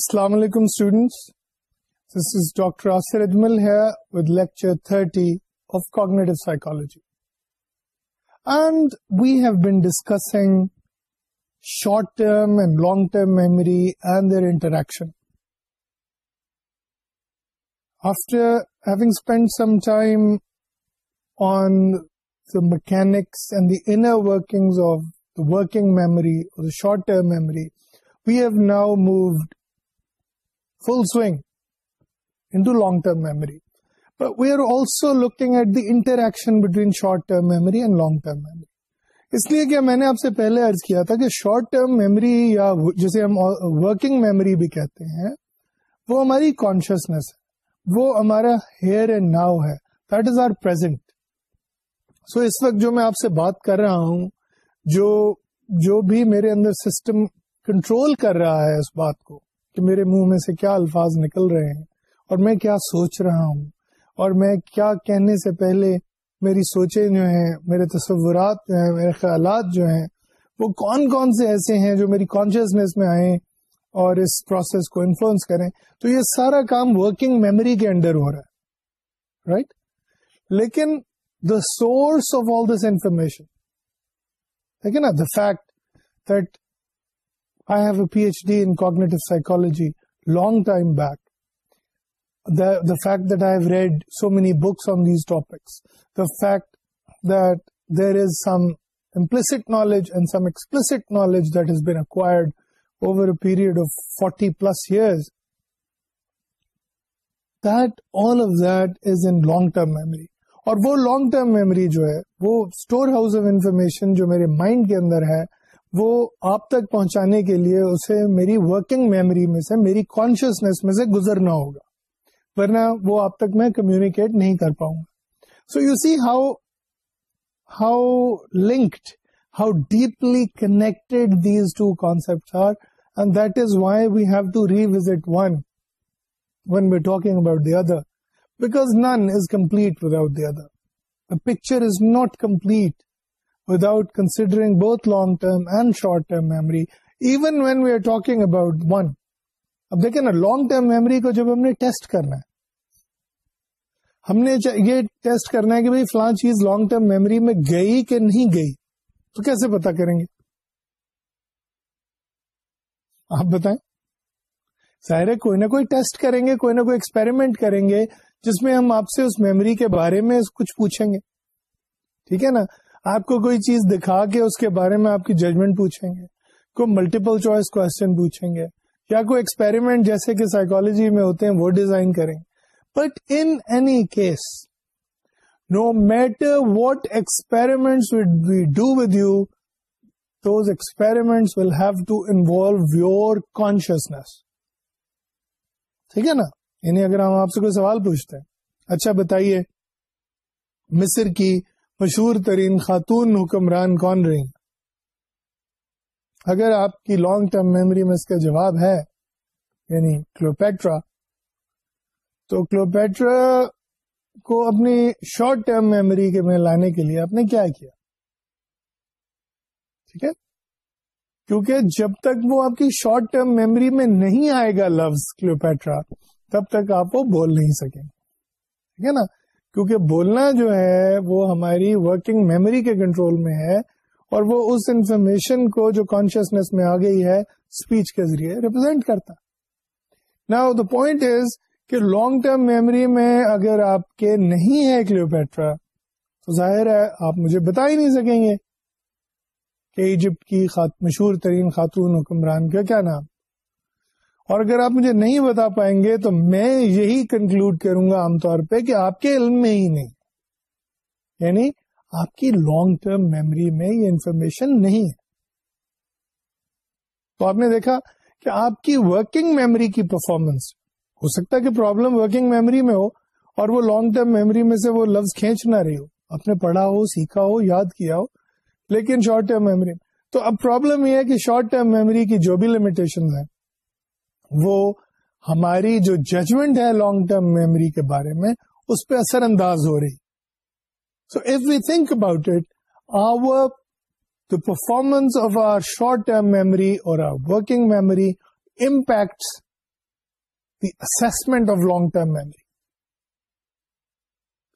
اسلام علیکم students this is doctor thirty of cognitive been discuss short term and long term memory and interaction afterward some time on mechanic of the working memory short term memory we have now moved full swing into long term memory but we are also looking at the interaction short term memory and long term memory اس لیے کہ میں نے آپ سے پہلے ارض کیا تھا کہ شارٹ ٹرم میموری یا جسے ہم ورکنگ میموری بھی کہتے ہیں وہ ہماری کانشیسنیس ہے وہ ہمارا ہیئر اینڈ ناؤ ہے that is our present so اس وقت جو میں آپ سے بات کر رہا ہوں جو جو بھی میرے اندر سسٹم کنٹرول کر رہا ہے اس بات کو کہ میرے منہ میں سے کیا الفاظ نکل رہے ہیں اور میں کیا سوچ رہا ہوں اور میں کیا کہنے سے پہلے میری سوچیں جو ہیں میرے تصورات جو ہیں میرے خیالات جو ہیں وہ کون کون سے ایسے ہیں جو میری کانشیسنیس میں آئیں اور اس پروسیس کو انفلوئنس کریں تو یہ سارا کام ورکنگ میموری کے انڈر ہو رہا ہے رائٹ لیکن the source of all this information ٹھیک ہے نا the fact that P H ڈیگنیٹ psychology long back I read so many books term memory اور وہ لانگ ٹرم میمری جو ہے وہ اسٹور ہاؤس آف انفارمیشن جو میرے مائنڈ کے اندر ہے وہ آپ تک پہنچانے کے لیے اسے میری ورکنگ میموری میں سے میری کانشیسنیس میں سے گزرنا ہوگا ورنہ وہ آپ تک میں کمیونیکیٹ نہیں کر پاؤں گا so you see how how linked how deeply connected these two concept are and that is why we have to revisit one one be talking about the other because none is complete without the other picture is not complete talking term memory about دیکھیں نا long term memory کو جب ہم نے test کرنا ہے ہم نے یہ ٹیسٹ کرنا ہے کہ بھائی فلاں چیز لانگ ٹرم میموری میں گئی کہ نہیں گئی تو کیسے پتا کریں گے آپ بتائیں ظاہر ہے کوئی نہ کوئی ٹیسٹ کریں گے کوئی نہ کوئی ایکسپیریمنٹ کریں گے جس میں ہم آپ سے اس میموری کے بارے میں کچھ پوچھیں گے ٹھیک ہے نا آپ کو کوئی چیز دکھا کے اس کے بارے میں آپ کی ججمنٹ پوچھیں گے کوئی ملٹیپل چوائس کوشچن پوچھیں گے یا کوئی ایکسپیریمنٹ جیسے کہ سائیکولوجی میں ہوتے ہیں وہ ڈیزائن کریں in any case no matter what experiment we do with you experiment will have to involve your consciousness ٹھیک ہے نا یعنی اگر ہم آپ سے کوئی سوال پوچھتے ہیں اچھا بتائیے مصر کی مشہور ترین خاتون حکمران کون رہی اگر آپ کی لانگ ٹرم میموری میں اس کا جواب ہے یعنی کلوپیٹرا تو کلوپیٹرا کو اپنی شارٹ ٹرم میموری کے میں لانے کے لیے آپ نے کیا کیا ٹھیک ہے کیونکہ جب تک وہ آپ کی شارٹ ٹرم میموری میں نہیں آئے گا لفظ کلوپیٹرا تب تک آپ وہ بول نہیں سکیں گے ٹھیک ہے نا کیونکہ بولنا جو ہے وہ ہماری ورکنگ میموری کے کنٹرول میں ہے اور وہ اس انفارمیشن کو جو کانشیسنیس میں آ گئی ہے اسپیچ کے ذریعے ریپرزینٹ کرتا نا دا پوائنٹ از کہ لانگ ٹرم میموری میں اگر آپ کے نہیں ہے کلیوپیٹرا تو ظاہر ہے آپ مجھے بتا ہی نہیں سکیں گے کہ ایجپٹ کی مشہور ترین خاتون حکمران کا کیا نام اور اگر آپ مجھے نہیں بتا پائیں گے تو میں یہی کنکلوڈ کروں گا عام طور پہ کہ آپ کے علم میں ہی نہیں یعنی آپ کی لانگ ٹرم میموری میں یہ انفارمیشن نہیں ہے تو آپ نے دیکھا کہ آپ کی ورکنگ میموری کی پرفارمنس ہو سکتا ہے کہ پرابلم ورکنگ میموری میں ہو اور وہ لانگ ٹرم میموری میں سے وہ لفظ کھینچ نہ رہی ہو آپ نے پڑھا ہو سیکھا ہو یاد کیا ہو لیکن شارٹ ٹرم میموری تو اب پرابلم یہ ہے کہ شارٹ ٹرم میموری کی جو بھی لمیٹیشن ہیں وہ ہماری جو ججمنٹ ہے لانگ ٹرم میموری کے بارے میں اس پہ اثر انداز ہو رہی so if we think about it our the performance of our short term memory اور our working memory impacts the assessment of long term memory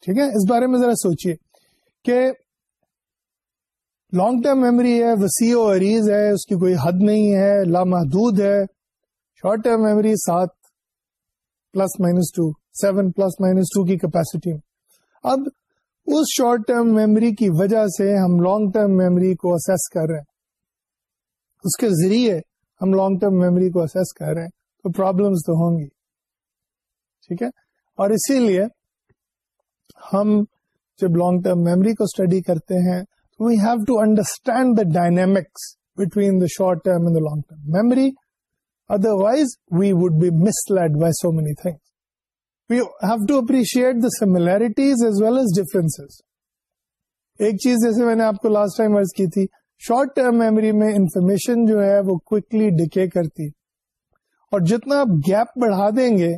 ٹھیک ہے اس بارے میں ذرا سوچیے کہ لانگ ٹرم میموری ہے وسیع و عریض ہے اس کی کوئی حد نہیں ہے لامحدود ہے شارٹ ٹرم میموری سات plus minus two seven plus minus two کی کیپیسٹی اب اس شارٹ ٹرم میموری کی وجہ سے ہم لانگ ٹرم میموری کو اسیس کر رہے ہیں اس کے ذریعے ہم لانگ ٹرم میموری کو اسیس کر رہے ہیں تو پرابلمس تو ہوں گی ٹھیک ہے اور اسی لیے ہم جب لانگ ٹرم میموری کو اسٹڈی کرتے ہیں تو we have to understand the dynamics between the short term and the long term memory otherwise we would be mislay so many thing ایک چیز جیسے میں نے شارٹ ٹرم میموری میں انفارمیشن جو ہے وہ کوکلی ڈکے کرتی اور جتنا آپ گیپ بڑھا دیں گے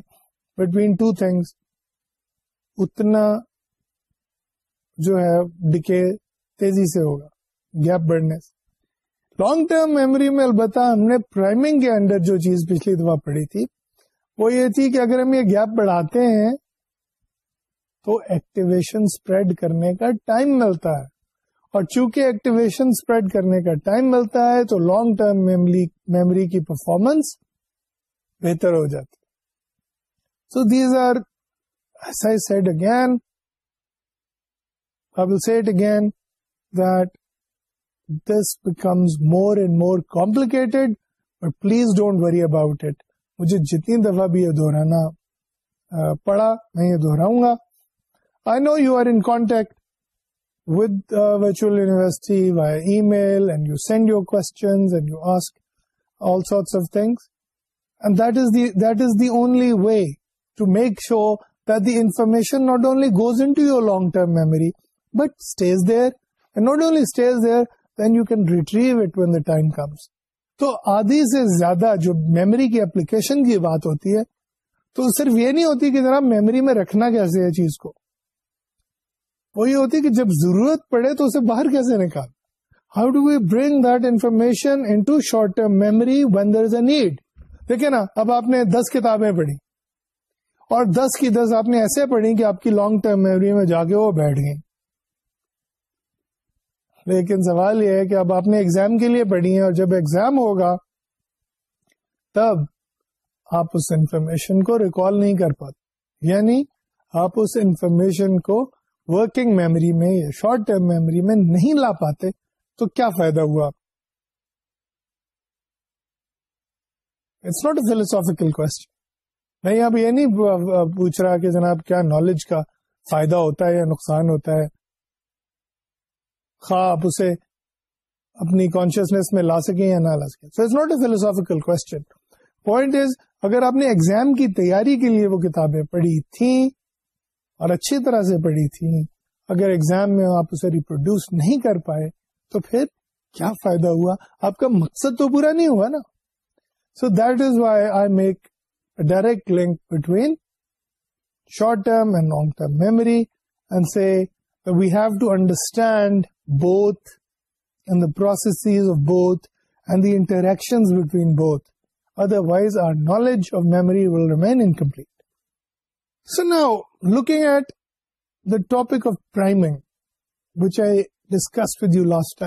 بٹوین ٹو تھنگس اتنا جو ہے ڈکے تیزی سے ہوگا گیپ بڑھنے سے لانگ ٹرم میموری میں البتہ ہم نے پرائمنگ کے انڈر جو چیز پچھلی دفعہ پڑھی تھی وہ یہ تھی کہ اگر ہم یہ گیپ بڑھاتے ہیں تو ایکٹیویشن اسپریڈ کرنے کا ٹائم ملتا ہے اور چونکہ ایکٹیویشن اسپریڈ کرنے کا ٹائم ملتا ہے تو لانگ ٹرم میموری کی پرفارمنس بہتر ہو جاتی so these are set again I will set again that more and more complicated but please don't worry about it مجھے جتنی دفعہ بھی یہ دہرانا پڑا میں یہ دہراؤں گا I know you are in contact with virtual university via email and you send your of things that is the only way to make sure information not only goes in long term memory but and only stays there تو آدھی سے زیادہ جو memory کی application کی بات ہوتی ہے تو صرف یہ نہیں ہوتی کہ جناب میموری میں رکھنا کیسے ہے چیز کو وہ یہ ہوتی کہ جب ضرورت پڑے تو اسے باہر کیسے نکال how do we bring that information into short term memory when there is a need دیکھیں نا اب آپ نے دس کتابیں پڑھی اور دس کی دس آپ نے ایسے پڑھی کہ آپ کی لانگ ٹرم میموری میں جا کے وہ بیٹھ گئے لیکن سوال یہ ہے کہ اب آپ نے ایگزام کے لیے پڑھی ہے اور جب ایگزام ہوگا تب آپ اس انفارمیشن کو ریکال نہیں کر پاتے یعنی آپ اس انفارمیشن کو ورکنگ میموری میں یا شارٹ ٹرم میموری میں نہیں لا پاتے تو کیا فائدہ ہوا it's not a philosophical question میں آپ یہ نہیں پوچھ رہا کہ جناب کیا نالج کا فائدہ ہوتا ہے یا نقصان ہوتا ہے خواہ آپ اسے اپنی کانشیسنیس میں لا سکیں یا نہ لا سکیں so it's not a question point is اگر آپ نے ایگزام کی تیاری کے لیے وہ کتابیں پڑھی تھیں اور اچھی طرح سے پڑھی تھیں اگر ایگزام میں آپ اسے ریپروڈیوس نہیں کر پائے تو پھر کیا فائدہ ہوا آپ کا مقصد تو پورا نہیں ہوا نا so that is why I make direct link between short term and long term memory and we have to understand both and the process of both and the interaction both otherwise our knowledge of memory will remain so now looking at the topic of meaning we discuss with you last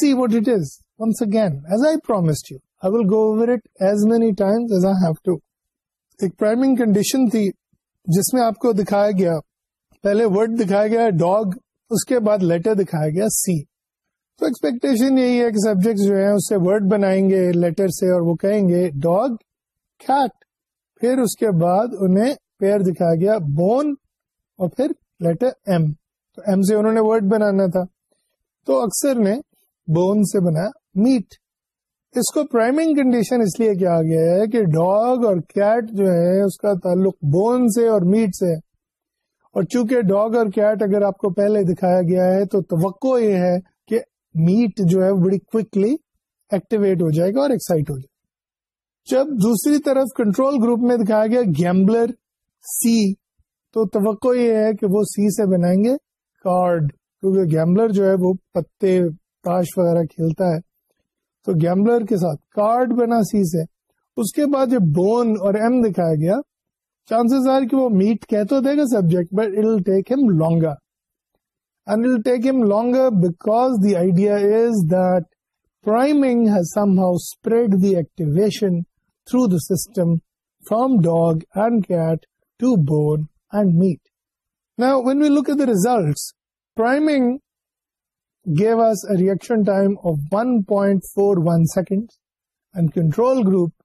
see what it is once again as I promise you I will go over it as many time as I two ایک priming condition تھی جس میں آپ کو دکھایا گیا پہلے word دکھایا گیا ڈاگ اس کے بعد لیٹر دکھایا گیا سی تو ایکسپیکٹیشن یہی ہے کہ سبجیکٹ جو ہے سے ورڈ بنائیں گے لیٹر سے اور وہ کہیں گے ڈاگ کیٹ پھر اس کے بعد انہیں پیئر دکھایا گیا بون اور پھر لیٹر ایم تو ایم سے انہوں نے ورڈ بنانا تھا تو اکثر نے بون سے بنایا میٹ اس کو پرائمنگ کنڈیشن اس لیے کیا گیا ہے کہ ڈاگ اور کیٹ جو ہے اس کا تعلق بون سے اور میٹ سے ہے اور چونکہ ڈاگ اور کیٹ اگر آپ کو پہلے دکھایا گیا ہے تو توقع یہ ہے کہ میٹ جو ہے بڑی کوکلی ایکٹیویٹ ہو جائے گا اور ایکسائٹ ہو جائے گا جب دوسری طرف کنٹرول گروپ میں دکھایا گیا گیمبلر سی تو توقع یہ ہے کہ وہ سی سے بنائیں گے کارڈ کیونکہ گیمبلر جو ہے وہ پتے تاش وغیرہ کھیلتا ہے تو گیمبلر کے ساتھ کارڈ بنا سی سے اس کے بعد جو بون اور ایم دکھایا گیا چانسز آر کہ وہ میٹ کہہ تو دے گا subject but it take them longer and it take them longer because the idea is that priming has somehow spread the activation through the system from dog and cat to bone and meat نا when we look at the results priming give us reaction time of 1.41 point four one second and control group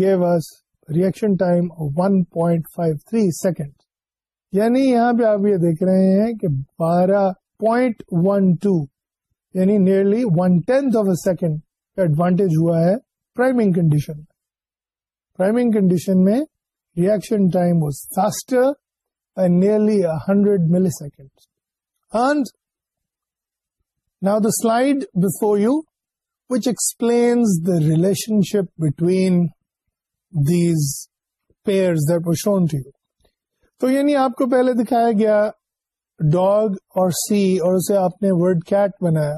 gave us reaction time one point five three second یعنی یہاں پہ آپ یہ دیکھ رہے ہیں کہ بارہ پوائنٹ ون ٹو یعنی nearly one tenth of a second کا ایڈوانٹیج ہوا ہے پرائمنگ کنڈیشن میں reaction time was faster and nearly hundred millisecond and now the slide before you which explains the relationship between these shown to you تو یعنی آپ کو پہلے دکھایا گیا ڈاگ اور سی اور اسے آپ نے ورڈ کیٹ بنایا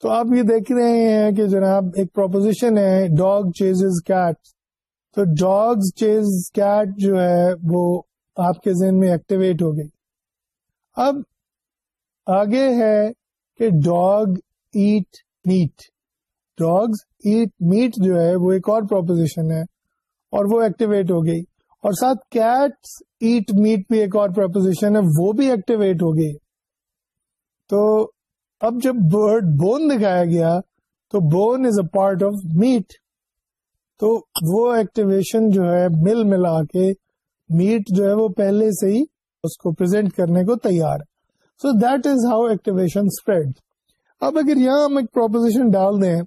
تو آپ یہ دیکھ رہے ہیں کہ جناب ایک پروپوزیشن ہے ڈاگ چیز از کیٹ تو ڈاگ چیز کیٹ جو ہے وہ آپ کے ذہن میں ایکٹیویٹ ہو گئی اب آگے ہے کہ dog eat meat dogs eat meat جو ہے وہ ایک اور پروپوزیشن ہے اور وہ ایکٹیویٹ ہو گئی اور ساتھ کیٹ ایٹ میٹ بھی ایک اور پرپوزیشن ہے وہ بھی ایکٹیویٹ ہو گئی تو اب جب برڈ بون دکھایا گیا تو bone is a part of meat تو وہ ایکٹیویشن جو ہے مل ملا کے میٹ جو ہے وہ پہلے سے ہی اس کو پرزینٹ کرنے کو تیار so that is how activation spread اب اگر یہاں ہم ایک پروپوزیشن ڈال دیں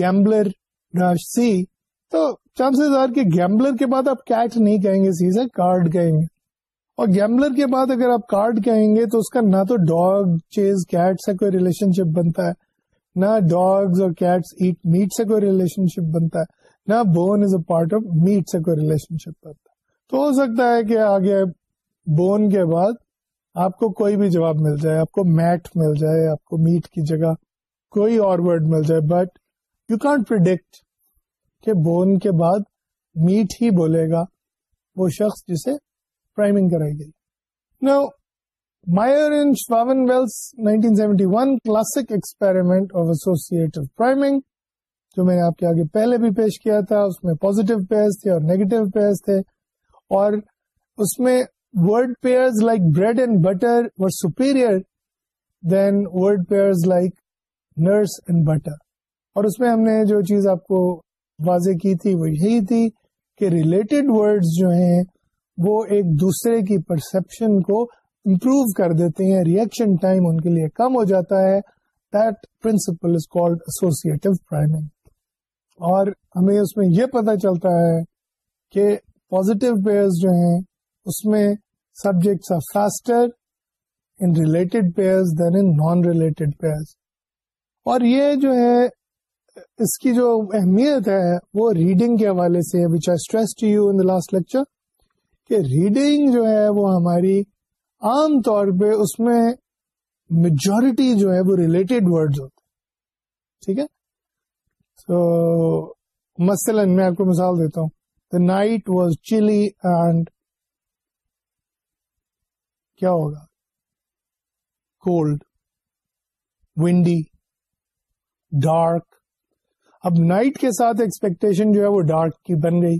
گیمبلر ڈاش سی تو چانسز گیمبلر کے بعد آپ کیٹ نہیں کہیں گے سیزا کارڈ کہیں گے اور گیمبلر کے بعد اگر آپ کارڈ کہیں گے تو اس کا نہ تو ڈاگ چیز کیٹ سے کوئی ریلیشن شپ بنتا ہے نہ ڈاگز اور کیٹس ایٹ میٹ سے کوئی ریلیشن شپ بنتا ہے نہ bone is a part of meat سے کوئی ریلیشن شپ بنتا ہے تو ہو سکتا ہے کہ آگے بون کے بعد آپ کو کوئی بھی جواب مل جائے آپ کو میٹ مل جائے آپ کو میٹ کی جگہ کوئی اور ورڈ مل جائے بٹ یو کانٹ پرڈکٹ کہ بون کے بعد میٹ ہی بولے گا وہ شخص جسے پرائمنگ کرائی گئی نو Meyer and Schvaneveldt 1971 seventy one classic experiment of associate priming جو میں نے آپ کے آگے پہلے بھی پیش کیا تھا اس میں پوزیٹو پیئرس تھے اور نیگیٹو پیئرس تھے اور اس میں word pairs like bread and butter were superior than word pairs like nurse and butter اور اس میں ہم نے جو چیز آپ کو واضح کی تھی وہ یہی تھی کہ ریلیٹڈ ورڈز جو ہیں وہ ایک دوسرے کی پرسپشن کو امپروو کر دیتے ہیں ریئیکشن ٹائم ان کے لیے کم ہو جاتا ہے that principle is called associative priming اور ہمیں اس میں یہ پتہ چلتا ہے کہ پازیٹیو پیئرز جو ہیں اس میں subjects are faster in related pairs than in non related pairs اور یہ جو ہے اس کی جو اہمیت ہے وہ ریڈنگ کے حوالے سے which I stress to you in last lecture کہ ریڈنگ جو ہے وہ ہماری عام طور پہ اس میں میجورٹی جو ہے وہ ریلیٹڈ ہوتے ٹھیک ہے مثلا میں آپ کو مثال دیتا ہوں the night was chilly and کیا ہوگا کولڈ ونڈی ڈارک اب نائٹ کے ساتھ ایکسپیکٹیشن جو ہے وہ ڈارک کی بن گئی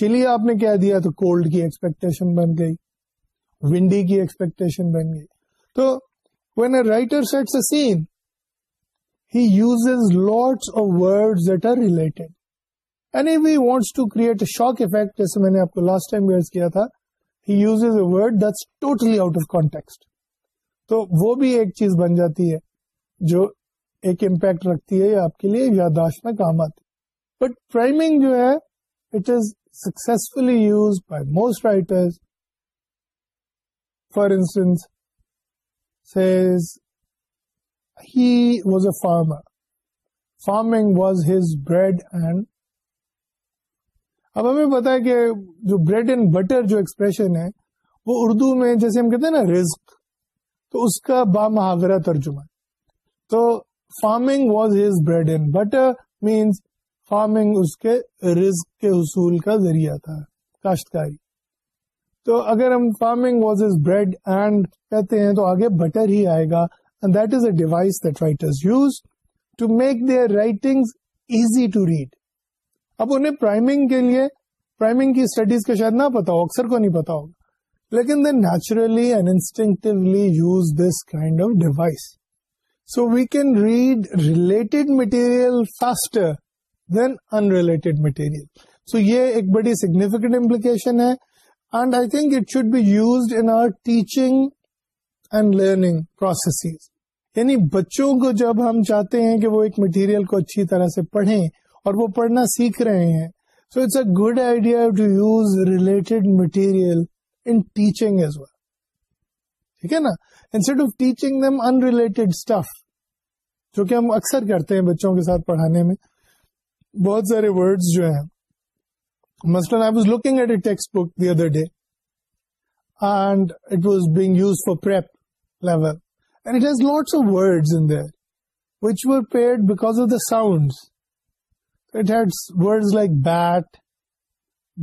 چلی آپ نے کہہ دیا تو کولڈ کی ایکسپیکٹیشن بن گئی ونڈی کی ایکسپیکٹیشن بن گئی تو when a writer sets a scene he use lots of word that are related any we wants to create a shock effect جیسے میں نے آپ کو لاسٹ ٹائم ویئر کیا تھا he use a word that's totally out of context تو وہ بھی ایک چیز بن جاتی ہے جو ایک امپیکٹ رکھتی ہے یا آپ کے لیے یاداشت میں کام آتی بٹ پرائمنگ جو ہے it is successfully used by most writer for instance he was a farmer farming was his bread and اب ہمیں پتا ہے کہ جو بریڈ اینڈ بٹر جو ایکسپریشن ہے وہ اردو میں جیسے ہم کہتے ہیں نا رزق تو اس کا با محاورہ ترجمہ تو farming was his bread and butter means farming اس کے رزق کے حصول کا ذریعہ تھا کاشتکاری تو اگر ہم farming was his bread and کہتے ہیں تو آگے بٹر ہی آئے گا and that is a device that writers use to make their writing easy to read اب انہیں پرائمنگ کے لیے پرائمنگ کی اسٹڈیز کا شاید نہ پتا ہو اکثر کو نہیں پتا ہوگا لیکن they naturally and instinctively use this kind of device so we can read related material material faster than unrelated so یہ ایک بڑی میٹیرفیکینٹ امپلیکیشن ہے and and I think it should be used in our teaching learning processes یعنی بچوں کو جب ہم چاہتے ہیں کہ وہ ایک مٹیریل کو اچھی طرح سے پڑھیں اور وہ پڑھنا سیکھ رہے ہیں so it's a good idea to use related material in teaching as well ٹھیک ہے نا instead of teaching them unrelated stuff جو کہ ہم اکثر کرتے ہیں بچوں کے ساتھ پڑھانے میں بہت سارے جو ہیں I was looking at a textbook the other day and it was being use for prep level and it it has lots of of words in which were paired because the head words like bat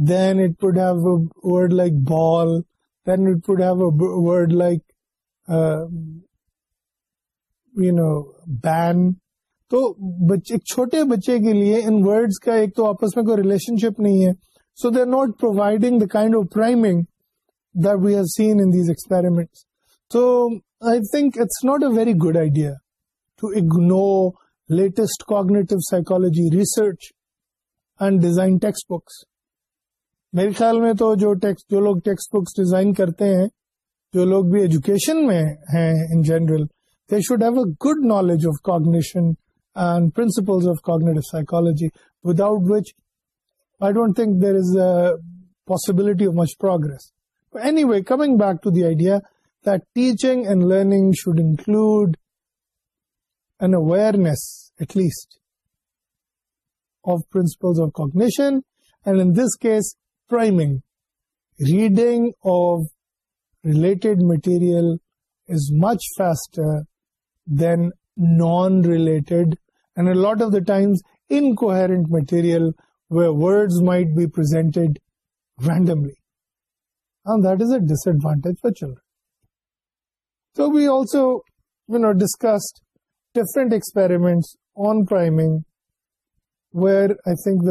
then it would have word like ball then it would have a word like you know bean تو بچے چھوٹے بچے کے لیے ان words کا ایک تو آپس میں کوئی ریلیشن شپ نہیں ہے so they are not providing the kind of priming that we have seen in these experiment تو I think it's not a very good idea to ignore latest cognitive psychology research and design textbooks میرے خیال میں تو جو جو لوگ text books design کرتے ہیں جو لوگ بھی ایجوکیشن میں ہیں in general they should have a good knowledge of of cognition and principles cognitive psychology without which I don't think there is a possibility way coming back to the idea that teaching and learning should include an awareness at least of principles of cognition and in this case priming reading of relate material is much faster than none of the time ان کو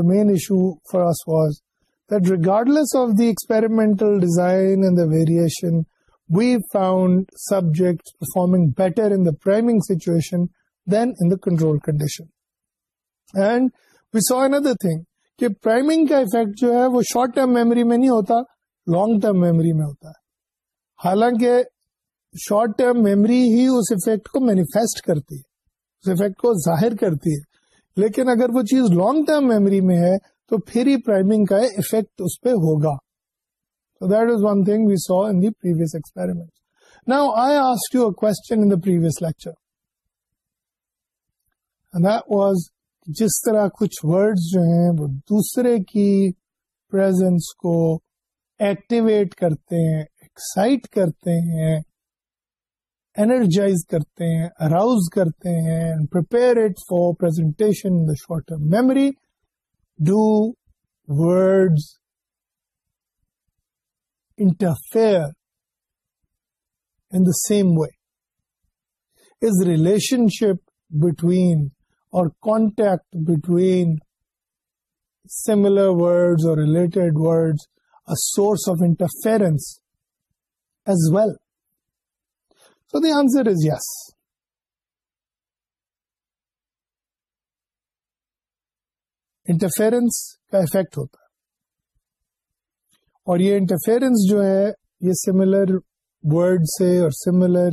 main issue for was that regardless of the the the the experimental design and And variation, we we found subjects performing better in in priming situation than control condition. saw another thing, کہ priming کا effect جو ہے وہ short term memory میں نہیں ہوتا long term memory میں ہوتا ہے حالانکہ شارٹ ٹرم میموری ہی اس افیکٹ کو مینیفیسٹ کرتی ہے اس افیکٹ کو ظاہر کرتی ہے لیکن اگر وہ چیز لانگ ٹرم میموری میں ہے تو پھر ہی پرائمنگ کا افیکٹ اس پہ ہوگا تو that is one thing we saw in Davies experiment now I ask you a question in the previous lecture was جس طرح کچھ ورڈ جو ہیں وہ دوسرے کی پرزینس کو ایکٹیویٹ کرتے ہیں ایکسائٹ کرتے ہیں انرجائز کرتے ہیں اراؤز کرتے ہیں presentation short term memory Do words interfere in the same way? Is relationship between or contact between similar words or related words a source of interference as well? So the answer is yes. Interference کا effect ہوتا ہے اور یہ interference جو ہے یہ similar word سے اور سملر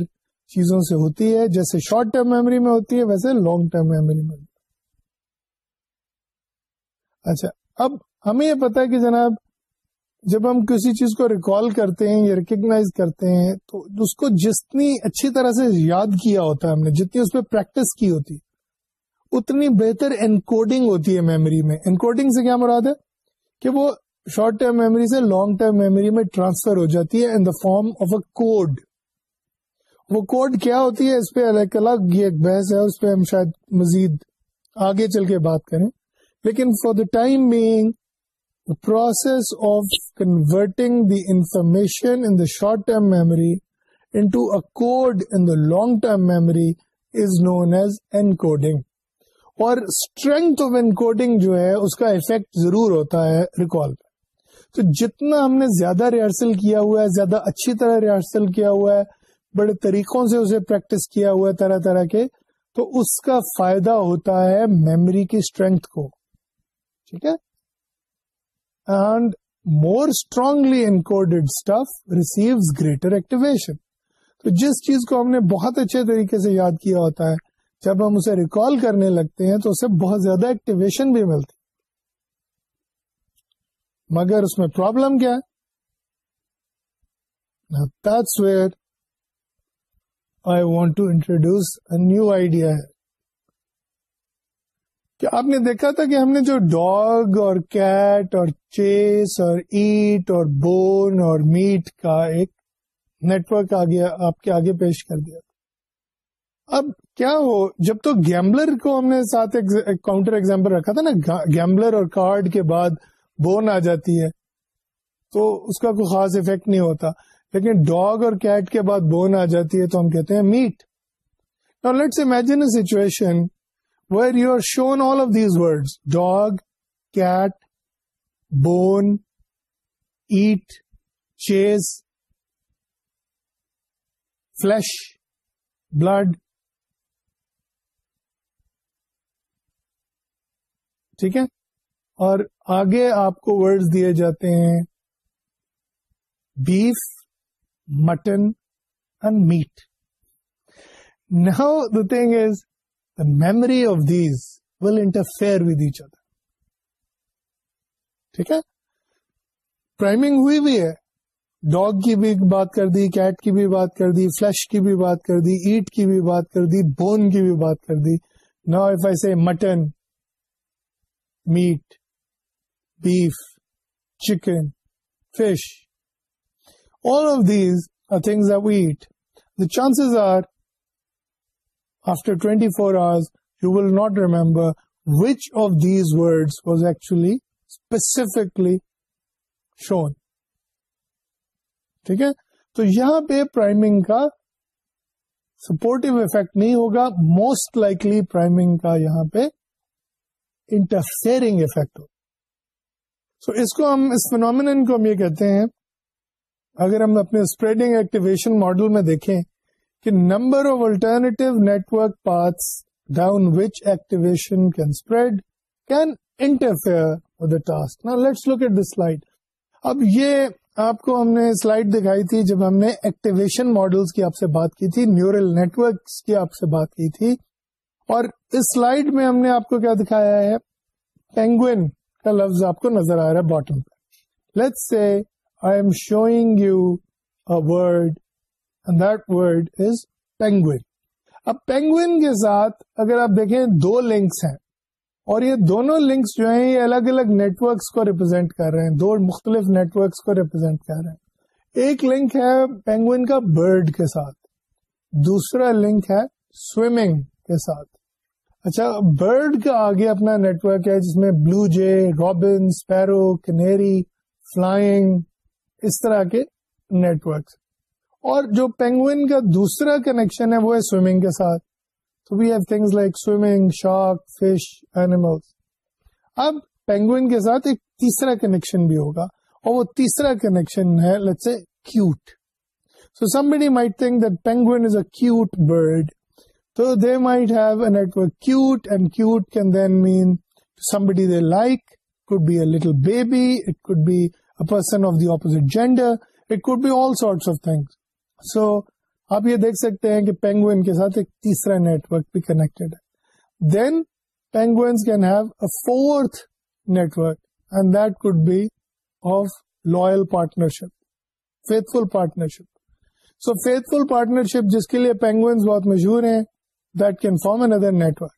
چیزوں سے ہوتی ہے جیسے شارٹ ٹرم میموری میں ہوتی ہے ویسے لانگ ٹرم میموری میں ہوتی ہے اچھا اب ہمیں یہ پتا ہے کہ جناب جب ہم کسی چیز کو ریکال کرتے ہیں یا ریکگناز کرتے ہیں تو اس کو جتنی اچھی طرح سے یاد کیا ہوتا ہے ہم نے جتنی اس پہ پریکٹس کی ہوتی ہے اتنی بہتر انکوڈنگ ہوتی ہے میموری میں انکوڈنگ سے کیا مراد ہے کہ وہ شارٹ ٹرم میموری سے لانگ ٹرم میموری میں ٹرانسفر ہو جاتی ہے in the form of a code وہ کوڈ کیا ہوتی ہے اس پہ الگ الگ یہ ایک بحث ہے اس پہ ہم شاید مزید آگے چل کے بات کریں لیکن for the time being process of converting the information in the short term memory into a code in the long term memory is known as encoding اور اسٹرینتھ آف انکوڈنگ جو ہے اس کا افیکٹ ضرور ہوتا ہے ریکال پہ تو جتنا ہم نے زیادہ ریہرسل کیا ہوا ہے زیادہ اچھی طرح ریہرسل کیا ہوا ہے بڑے طریقوں سے اسے پریکٹس کیا ہوا ہے طرح طرح کے تو اس کا فائدہ ہوتا ہے میموری کی اسٹرینتھ کو ٹھیک ہے and more strongly encoded stuff receives greater activation تو جس چیز کو ہم نے بہت اچھے طریقے سے یاد کیا ہوتا ہے جب ہم اسے ریکال کرنے لگتے ہیں تو اسے بہت زیادہ ایکٹیویشن بھی ملتی مگر اس میں پرابلم کیا I want to introduce new idea ہے آپ نے دیکھا تھا کہ ہم نے جو ڈاگ اور کیٹ اور چیس اور ایٹ اور بون اور میٹ کا ایک نیٹورک آگے آپ کے آگے پیش کر دیا تھا اب کیا ہو جب تو گیمبلر کو ہم نے ساتھ کاؤنٹر ایگزامپل رکھا تھا نا گیمبلر اور کارڈ کے بعد بون آ جاتی ہے تو اس کا کوئی خاص افیکٹ نہیں ہوتا لیکن ڈاگ اور کیٹ کے بعد بون آ جاتی ہے تو ہم کہتے ہیں میٹ اور let's imagine a situation where you are shown all of these word dog cat bone eat cheese flesh blood ٹھیک ہے اور آگے آپ کو دیے جاتے ہیں beef mutton and meat now the thing is the memory of these will interfere with each other ٹھیک ہے پرائمنگ ہوئی بھی ہے ڈاگ کی بھی بات کر دی کیٹ کی بھی بات کر دی فلش کی بھی بات کر دی ایٹ کی بھی بات کر دی بون کی بھی بات کر دی نا اف ایسے mutton meat beef chicken fish all of these are things are what the chances are after twenty four hours you will not remember which of these words was actually specifically shown ٹھیک ہے تو یہاں پہ priming کا supportive effect نہیں ہوگا most likely priming کا یہاں پہ انٹرفیئرنگ افیکٹ ہو سو اس کو ہم اس فنومین کو ہم یہ کہتے ہیں اگر ہم اپنے اسپریڈنگ ایکٹیویشن ماڈل میں دیکھیں کہ number of alternative network parts down which activation can spread can interfere with task نا لیٹس ایٹ سلائڈ اب یہ آپ کو ہم نے سلائڈ دکھائی تھی جب ہم نے ایکٹیویشن ماڈلس کی آپ سے بات کی تھی نیورل نیٹورکس کی آپ سے بات کی تھی اور اس سلائیڈ میں ہم نے آپ کو کیا دکھایا ہے پینگوئن کا لفظ آپ کو نظر آ رہا ہے باٹم پہ let's say I am showing you ارڈ word is penguin اب پینگوئن کے ساتھ اگر آپ دیکھیں دو لنکس ہیں اور یہ دونوں لنکس جو ہیں یہ الگ الگ نیٹورکس کو ریپرزینٹ کر رہے ہیں دو مختلف نیٹورکس کو ریپرزینٹ کر رہے ہیں ایک لنک ہے پینگوئن کا برڈ کے ساتھ دوسرا لنک ہے سوئمنگ کے ساتھ اچھا برڈ کا آگے اپنا نیٹورک ہے جس میں blue jay robin sparrow canary flying اس طرح کے نیٹورک اور جو پینگوئن کا دوسرا کنیکشن ہے وہ ہے سوئمنگ کے ساتھ تو things like swimming shark fish animal اب پینگوئن کے ساتھ ایک تیسرا کنیکشن بھی ہوگا اور وہ تیسرا کنیکشن ہے let's a cute so somebody may think that penguin is a cute bird تو they might could cute and cute of like be a little could be person of the things. So آپ یہ دیکھ سکتے ہیں کہ penguin کے ساتھ ایک تیسرا نیٹورک بھی کنیکٹڈ ہے then penguins can have a fourth network will be faithful partnership so faithful partnership جس کے لیے پینگوئنس بہت مشہور ہیں that can form another network.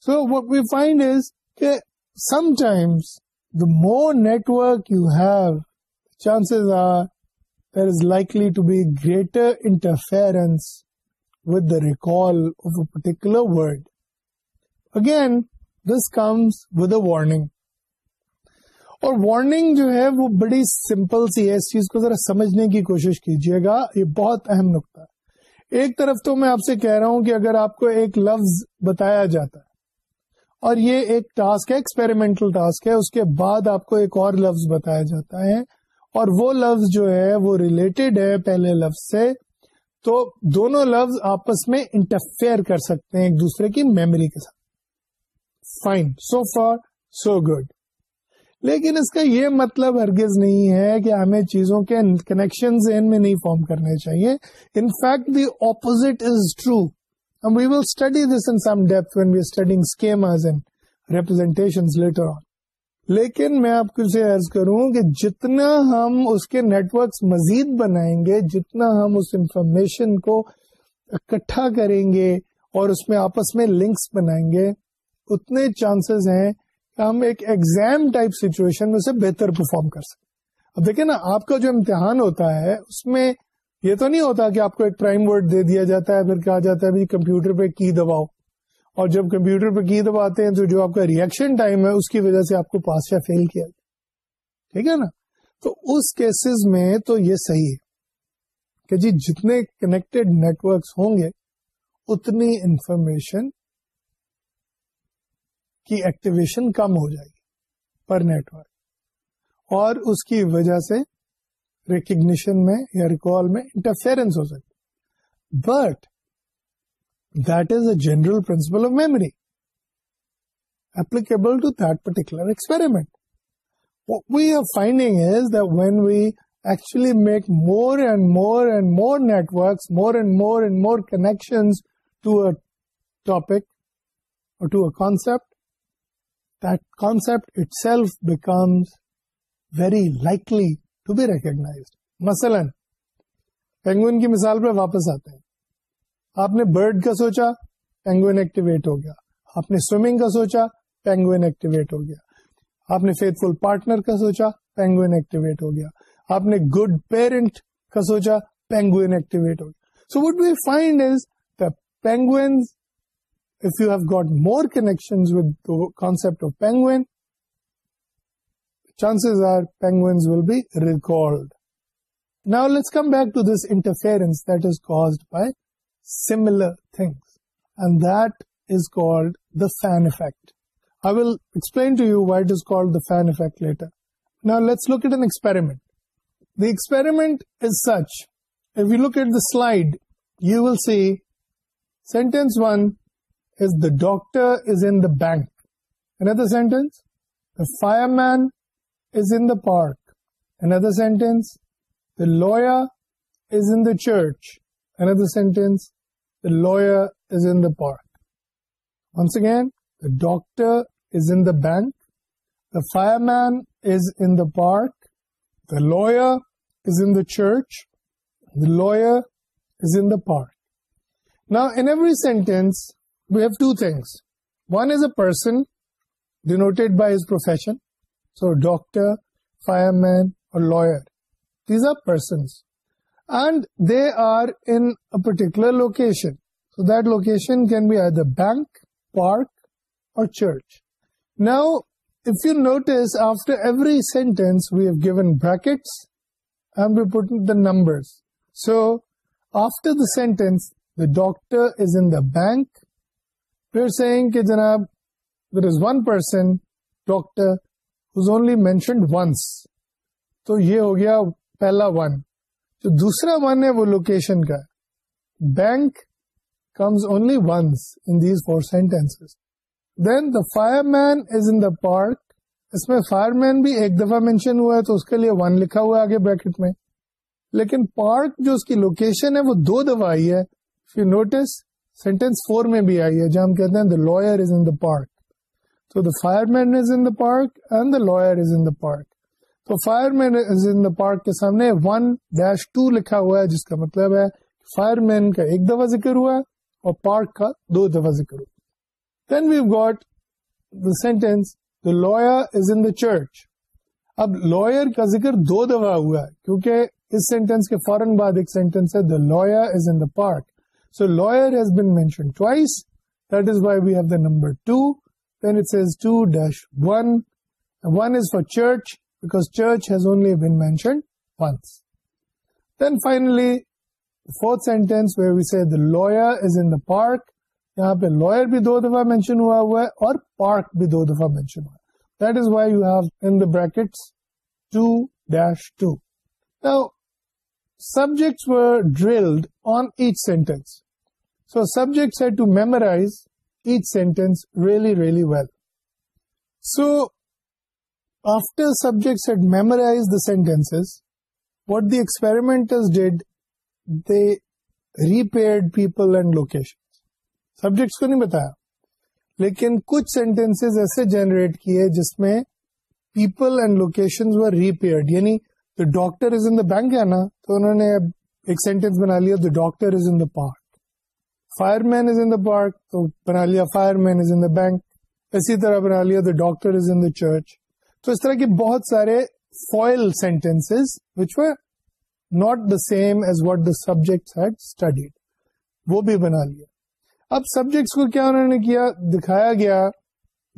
So what we find is that sometimes the more network you have, chances are there is likely to be greater interference with the recall of a particular word. Again, this comes with a warning. اور warning جو ہے وہ بڑی simple سی ہے اس چیز کو ذرا سمجھنے کی کوشش کیجیے گا یہ بہت اہم نقطہ ایک طرف تو میں آپ سے کہہ رہا ہوں کہ اگر آپ کو ایک لفظ بتایا جاتا ہے اور یہ ایک ٹاسک ہے ایکسپیریمنٹل ٹاسک ہے اس کے بعد آپ کو ایک اور لفظ بتایا جاتا ہے اور وہ لفظ جو ہے وہ ریلیٹڈ ہے پہلے لفظ سے تو دونوں لفظ آپس میں انٹرفیئر کر سکتے ہیں ایک دوسرے کی میموری کے ساتھ fine so far so good لیکن اس کا یہ مطلب ہرگز نہیں ہے کہ ہمیں چیزوں کے کنیکشن ذہن میں نہیں فارم کرنے چاہیے in fact the opposite is true we we will study this in some when schemas and representation later on لیکن میں آپ کو عرض کروں کہ جتنا ہم اس کے نیٹورکس مزید بنائیں گے جتنا ہم اس انفارمیشن کو اکٹھا کریں گے اور اس میں آپس میں لنکس بنائیں گے اتنے چانسز ہیں ہم ایک ایگزام ٹائپ سچویشن میں سے بہتر پرفارم کر سکتے اب دیکھیں نا آپ کا جو امتحان ہوتا ہے اس میں یہ تو نہیں ہوتا کہ آپ کو ایک پرائم ورڈ دے دیا جاتا ہے پھر کہا جاتا ہے کمپیوٹر پہ کی دباؤ اور جب کمپیوٹر پہ کی دباتے ہیں تو جو آپ کا ریئیکشن ٹائم ہے اس کی وجہ سے آپ کو پاس یا فیل کیا جائے ٹھیک ہے نا تو اس کیسز میں تو یہ صحیح ہے کہ جی جتنے کنیکٹڈ نیٹورکس ہوں گے اتنی انفارمیشن کی ایکٹیویشن کم ہو جائے گی پر نیٹورک اور اس کی وجہ سے ریکگنیشن میں یا ریکال میں انٹرفیئرنس ہو سکتی but that is a general principle of memory applicable to finding is we are finding actually we actually make more and more and more and more and more and more connection to or to a concept that concept itself becomes very likely to be recognized. مثلا penguin کی مثال پہ واپس آتے ہیں آپ نے bird کا سوچا پینگوئن ایکٹیویٹ ہو گیا آپ نے سوئمنگ کا سوچا پینگوئن ایکٹیویٹ ہو گیا آپ نے فیتھ فل پارٹنر کا سوچا پینگوئن ایکٹیویٹ ہو گیا آپ نے گڈ پیرنٹ کا سوچا پینگوئن ایکٹیویٹ ہو گیا so what we find is the penguins if you have got more connections with the concept of penguin, chances are penguins will be recalled. Now let's come back to this interference that is caused by similar things and that is called the fan effect. I will explain to you why it is called the fan effect later. Now let's look at an experiment. The experiment is such, if you look at the slide, you will see sentence doctor is in bank sentence the fireman in پارکینس the lawyer church sentence the ل park again the doctor is in bank the fireman is in park the ل in the church the ل park نا sentence we have two things. One is a person denoted by his profession. So doctor, fireman or lawyer. These are persons. And they are in a particular location. So that location can be either bank, park or church. Now, if you notice, after every sentence, we have given brackets and we put in the numbers. So, after the sentence, the doctor is in the bank, پھر جناب there is one person doctor only mentioned once تو یہ ہو گیا پہلا one جو دوسرا one ہے وہ لوکیشن کا bank comes only once in these four sentence then the fireman is in park اس میں فائر مین بھی ایک دفعہ مینشن ہوا ہے تو اس کے لیے ون لکھا ہوا ہے آگے بریکٹ میں لیکن پارک جو اس کی لوکیشن ہے وہ دو دفعہ آئی ہے یو نوٹس سینٹینس فور میں بھی آئی ہے جہاں ہم کہتے ہیں the lawyer is in park تو the fireman is the park and the lawyer is is in in park park تو فائر مین کے سامنے ون ڈیش ٹو لکھا ہوا ہے جس کا مطلب ہے فائر مین کا ایک دفعہ ذکر ہوا اور پارک کا دو دفعہ ذکر ہوا then we've got the sentence the lawyer is in church اب لوئر کا ذکر دو دفعہ ہوا ہے کیونکہ اس سینٹینس کے فوراً بعد ایک سینٹینس ہے the lawyer is in park سوئرس lawyer park یہاں پہ لوئر بھی دو دفعہ مینشن اور پارک بھی دو دفعہ mention that is why you he brackets two dash two subjects were drilled on each sentence so subject memorize each sentence really really well so after subject had memorized the sentence what the experiment did the repaired people and location subjects کو نہیں بتایا لیکن کچھ sentence ایسے generate کیے جس میں people and location و ریپیئرڈ یعنی ڈاکٹر از ان بینک ہے نا تو انہوں نے doctor park fireman is in the park بنا لیا fireman is in bank اسی طرح بنا لیا the doctors not the same as what the subject وہ بھی بنا لیا اب سبجیکٹس کو کیا انہوں نے کیا دکھایا گیا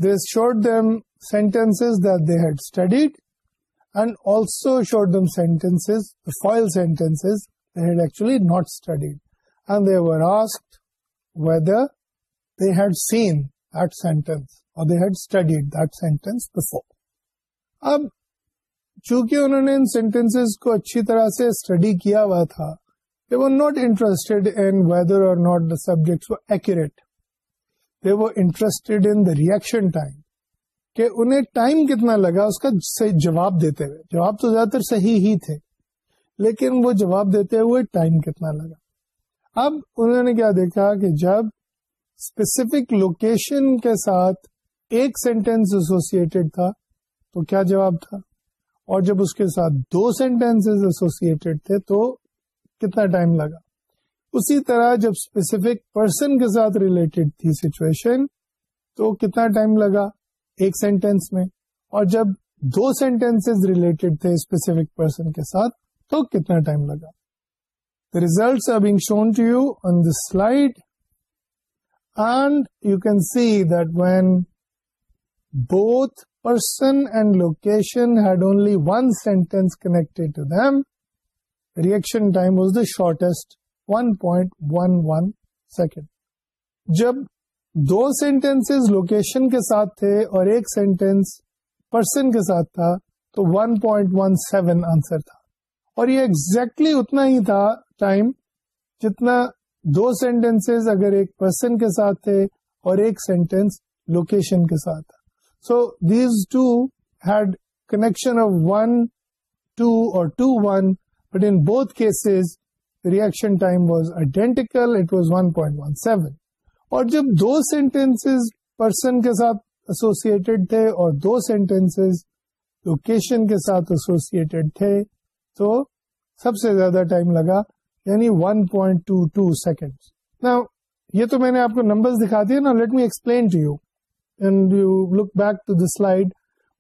this short them sentence they'd studied and also show them sentence اب چونکہ اچھی طرح سے اسٹڈی کیا ہوا تھا ناٹ انٹرسٹر اور note subject act interest in reaction time کہ انہیں ٹائم کتنا لگا اس کا صحیح جواب دیتے ہوئے جواب تو زیادہ تر صحیح ہی تھے لیکن وہ جواب دیتے ہوئے ٹائم کتنا لگا اب انہوں نے کیا دیکھا کہ جب اسپیسیفک لوکیشن کے ساتھ ایک سینٹینس ایسوسیڈ تھا تو کیا جواب تھا اور جب اس کے ساتھ دو سینٹینس ایسوسیڈ تھے تو کتنا ٹائم لگا اسی طرح جب اسپیسیفک پرسن کے ساتھ ریلیٹڈ تھی سچویشن تو کتنا ٹائم لگا ایک سینٹینس میں اور جب دو سینٹینس ریلیٹڈ تھے اسپیسیفک پرسن کے ساتھ تو کتنا ٹائم لگا the result shown to you on the slide and you can see that when both person and location had only one sentence connected to them reaction time was the shortest one point one one second جب دو sentence location کے ساتھ تھے اور ایک sentence person کے ساتھ تھا تو 1.17 پوائنٹ آنسر تھا اور یہ exactly اتنا ہی تھا ٹائم جتنا دو سینٹینس اگر ایک پرسن کے ساتھ تھے اور ایک سینٹینس لوکیشن کے ساتھ تھا so these two had connection of one two اور two one but in both cases reaction time was identical it was one point one seven اور جب دو سینٹینس پرسن کے ساتھ ایسوسیئٹڈ تھے اور دو سینٹینس لوکیشن کے ساتھ ایسوسیڈ تھے تو سب سے زیادہ ٹائم لگا یعنی 1.22 پوائنٹ سیکنڈ نا یہ تو میں نے آپ کو نمبر دکھا دیے نا let me explain to you and you look back to the slide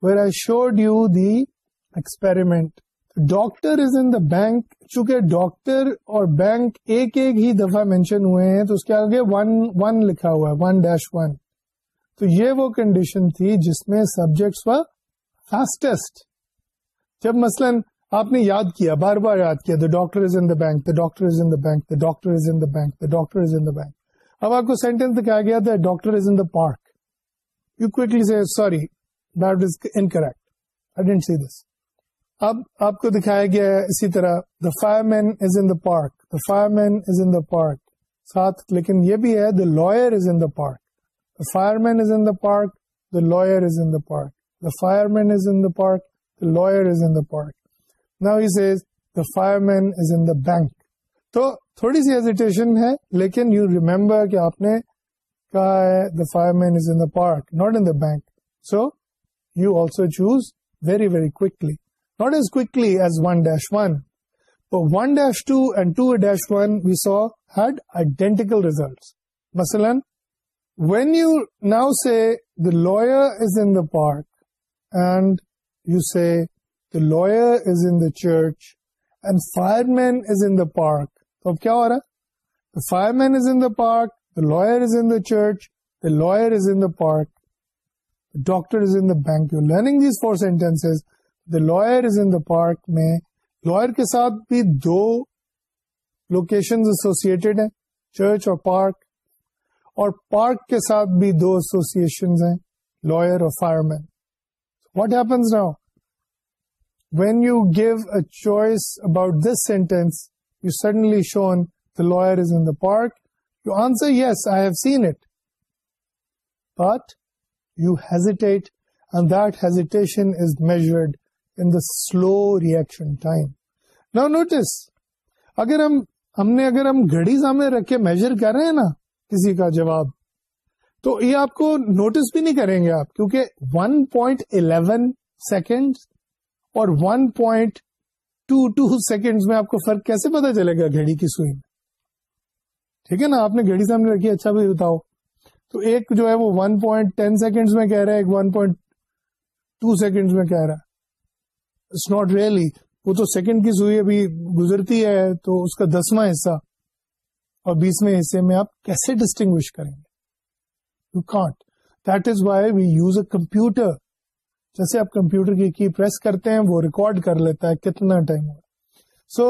where I showed you the experiment doctor is in the bank چونکہ ڈاکٹر اور بینک ایک ایک ہی دفعہ مینشن ہوئے ہیں تو اس کے آگے ون ون ون لکھا ہوا ہے ڈیش ون تو یہ وہ کنڈیشن تھی جس میں سبجیکٹس فاسٹسٹ جب مثلاً آپ نے یاد کیا بار بار یاد کیا the doctor is in the bank the doctor is in the the bank doctor is in the bank the doctor is in the bank اب آپ کو سینٹینس دکھایا گیا تھا doctor is in the park you say sorry that is I didn't see this اب آپ کو دکھایا گیا اسی طرح the fireman is in park the fireman is in park ساتھ لیکن یہ بھی ہے the lawyer is in park the fireman is in park the lawyer is in park the fireman is in park the lawyer is نا the fireman is in bank تو تھوڑی سی ایزیٹیشن ہے لیکن یو ریمبر کہ آپ نے کہا ہے the fireman is in the park not in bank so you also choose very very کلی ناٹکلیز one dash one one dash two and ٹوش were identical مثلاً when you now see the lawyer is in church and fireman is in park تو اب کیا ہو رہا ہے fireman is in part lane the church the lawyers in park doctor bank you learning these four sentence the lawyer is in the park میں lawyer کے ساتھ بھی دو لوکیشن ایسوسیٹیڈ ہیں چرچ اور پارک اور پارک کے ساتھ بھی دو ایسوسیشن ہیں لوئر اور fireman what happens now when you give a choice about this sentence you suddenly shown the lawyer is in the park you answer yes I have seen it but you hesitate and that hesitation is measured notice, اگر ہم ہم نے اگر ہم گھڑی سامنے رکھ کے میجر کر رہے ہیں نا کسی کا جواب تو یہ آپ کو نوٹس بھی نہیں کریں گے آپ کیونکہ ون پوائنٹ الیون سیکنڈ اور one point two two second میں آپ کو فرق کیسے پتا چلے گا گھڑی کی سوئی میں ٹھیک ہے نا آپ نے گھڑی سامنے رکھی اچھا بھی بتاؤ تو ایک جو ون پوائنٹ ٹین سیکنڈ میں کہہ رہا ہے ایک میں کہہ رہا ہے اٹس ناٹ ریئلی وہ تو سیکنڈ کی سوئی ابھی گزرتی ہے تو اس کا دسواں حصہ اور بیسویں حصے میں آپ کیسے ڈسٹنگ کریں گے you can't that is why we use a computer جیسے آپ کمپیوٹر کی کی پرس کرتے ہیں وہ ریکارڈ کر لیتا ہے کتنا ٹائم ہوا so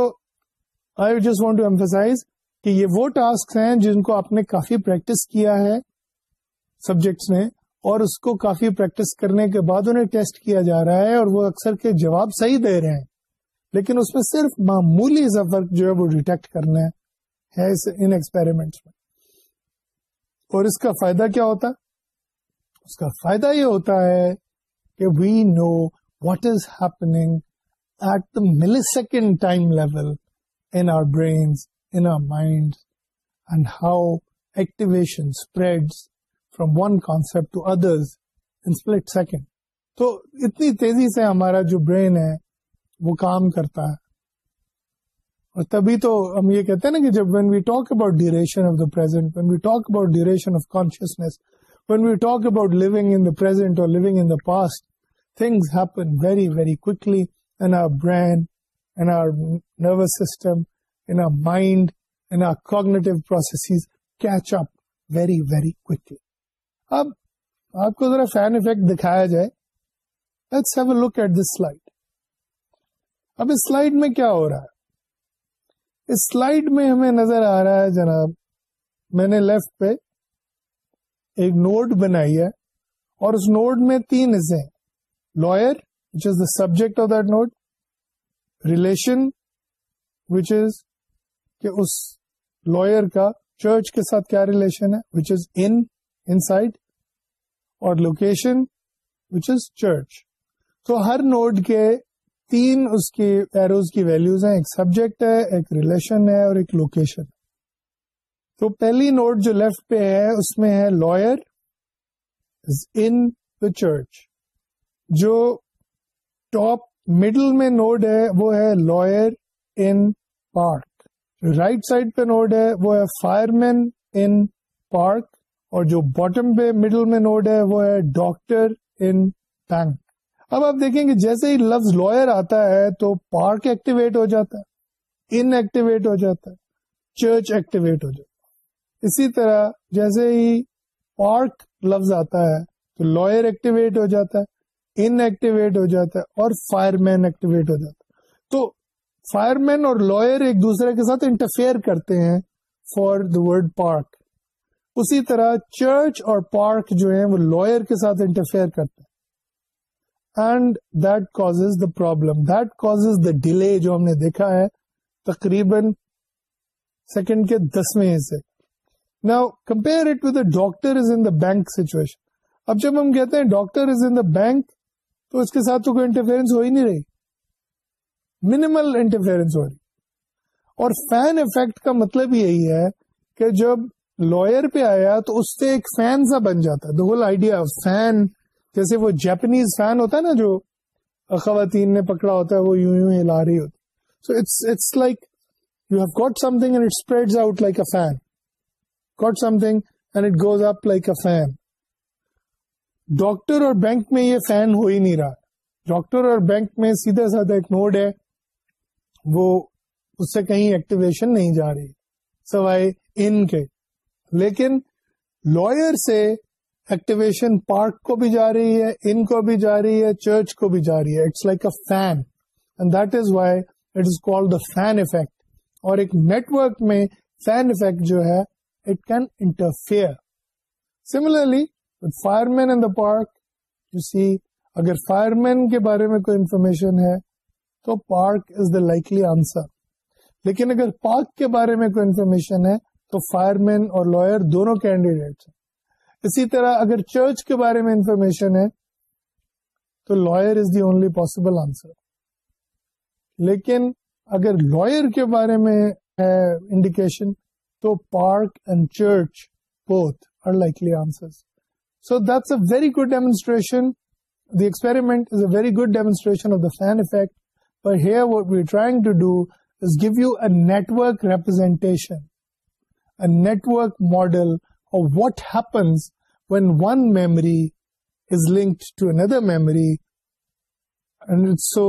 I just want to emphasise کہ یہ وہ ٹاسک ہیں جن کو آپ نے کافی پریکٹس کیا ہے سبجیکٹس میں اور اس کو کافی پریکٹس کرنے کے بعد انہیں ٹیسٹ کیا جا رہا ہے اور وہ اکثر کے جواب صحیح دے رہے ہیں لیکن اس میں صرف معمولی فرق جو ہے وہ ڈیٹیکٹ کرنا ہے ان میں اور اس کا فائدہ کیا ہوتا اس کا فائدہ یہ ہوتا ہے کہ we know what is happening at the millisecond time level in in brains mind and how activation spreads from one concept to others in split second تو اتنی تیزی سے ہمارا جو برین ہے وہ کام کرتا ہے اور تبھی تو ہم یہ کہتے ہیں نا کہ جب when we talk about duration of the present when we talk about duration of consciousness when we talk about لوگ ان دا پرزینٹ اور لوگ in the past things happen very very quickly in our brain in our nervous system in our mind in our cognitive process catch up very very quickly اب آپ کو ذرا fan effect دکھایا جائے let's have a look at this slide اب اس slide میں کیا ہو رہا ہے اس سلائڈ میں ہمیں نظر آ رہا ہے جناب میں نے لیفٹ پہ ایک نوٹ بنائی ہے اور اس نوٹ میں تین حصے lawyer which is the subject of that node relation which is کہ اس لوئر کا چرچ کے ساتھ کیا ریلیشن ہے وچ از ان سائڈ اور لوکیشن وچ از چرچ تو ہر نوڈ کے تین اس کی ایروز کی ویلوز ہیں ایک سبجیکٹ ہے ایک ریلیشن ہے اور ایک لوکیشن تو پہلی نوڈ جو لیفٹ پہ ہے اس میں ہے لوئر ان دا چرچ جو ٹاپ مڈل میں نوڈ ہے وہ ہے lawyer in park right side پہ نوڈ ہے وہ ہے فائر مین ان پارک اور جو باٹم پہ مڈل میں نوڈ ہے وہ ہے ڈاکٹر ان بینک اب آپ دیکھیں گے جیسے ہی لفظ لوئر آتا ہے تو پارک ایکٹیویٹ ہو جاتا ہے ان ایکٹیویٹ ہو جاتا ہے چرچ ایکٹیویٹ ہو جاتا ہے اسی طرح جیسے ہی پارک لفظ آتا ہے تو لوئر ایکٹیویٹ ہو جاتا ہے ان ایکٹیویٹ ہو جاتا ہے اور فائر مین ایکٹیویٹ ہو جاتا ہے تو فائر مین اور لوئر ایک دوسرے کے ساتھ انٹرفیئر کرتے ہیں فار دا ورڈ پارک اسی طرح چرچ اور پارک جو ہیں وہ لوئر کے ساتھ انٹرفیئر کرتے ہیں and that cause the problem that cause the delay جو ہم نے دیکھا ہے تقریباً سیکنڈ کے دسویں سے نا compare it with doctor is in the bank situation اب جب ہم کہتے ہیں doctor is in the bank تو اس کے ساتھ تو کوئی انٹرفیئرنس ہو ہی نہیں رہی منیمل انٹرفیئرنس ہو رہی اور فین افیکٹ کا مطلب یہی ہے کہ جب لوئر پہ آیا تو اس سے ایک فین سا بن جاتا ہے دا ہول آئیڈیا فین جیسے وہ جیپنیز فین ہوتا ہے نا جو خواتین نے پکڑا ہوتا ہے وہ یوں یوں ہلا رہی ہوتی so it's it's like you have got something and it spreads out like a fan got something and it goes up like a fan doctor اور بینک میں یہ فین ہو ہی نہیں رہا ڈاکٹر اور بینک میں سیدھا سادہ ایک نوڈ ہے وہ اس سے کہیں ایکٹیویشن نہیں جا رہی سوائے ان کے لیکن لوئر سے ایکٹیویشن پارک کو بھی جا رہی ہے ان کو بھی جا رہی ہے چرچ کو بھی جا رہی ہے it's like a fan and that is why it is the fan effect اور ایک نیٹورک میں فین افیکٹ جو ہے it can interfere similarly fireman in the park you see اگر فائر مین کے بارے میں کوئی انفارمیشن ہے تو park is the likely answer لیکن اگر پارک کے بارے میں کوئی انفارمیشن ہے تو فائر مین اور لوئر دونوں کینڈیڈیٹ ہیں اسی طرح اگر چرچ کے بارے میں انفارمیشن ہے تو lawyer is the only possible answer لیکن اگر لوئر کے بارے میں ہے انڈیکیشن تو park and church both are likely answer so that's a very good demonstration the experiment is a very good demonstration of the fan effect what we trying to do is give you a network representation network model اور what happens one one is is to to memory and so